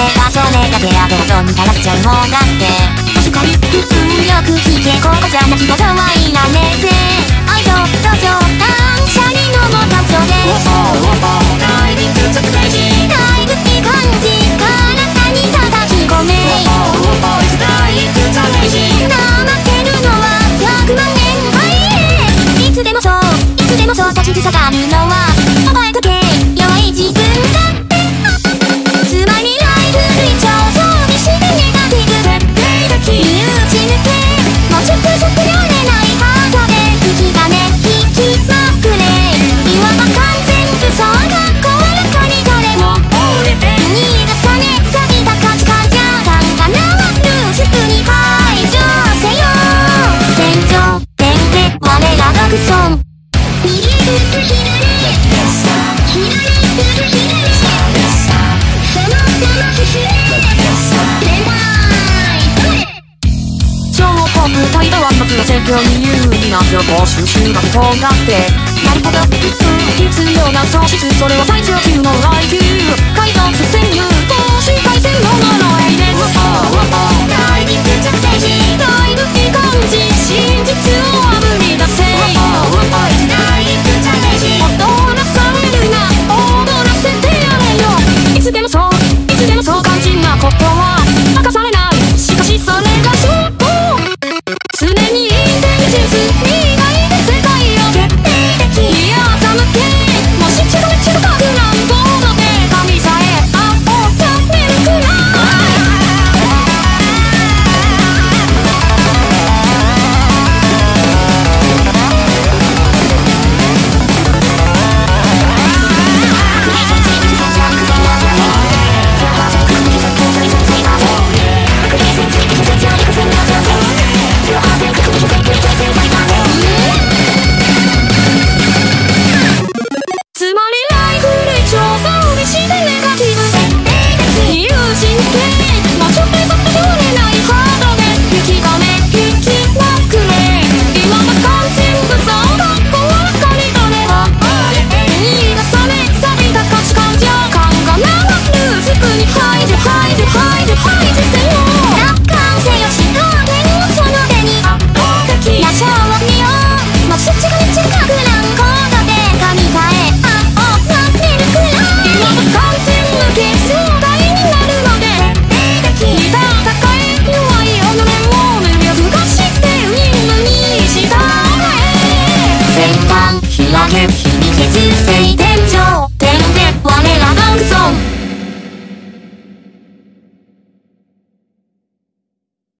めた照明がベラベラとたらしちゃうもんかって。運よく聞けここじゃな態では一つの選挙に有利な情報収集が不当だってなるほど必要な喪失それは線秘密人生天井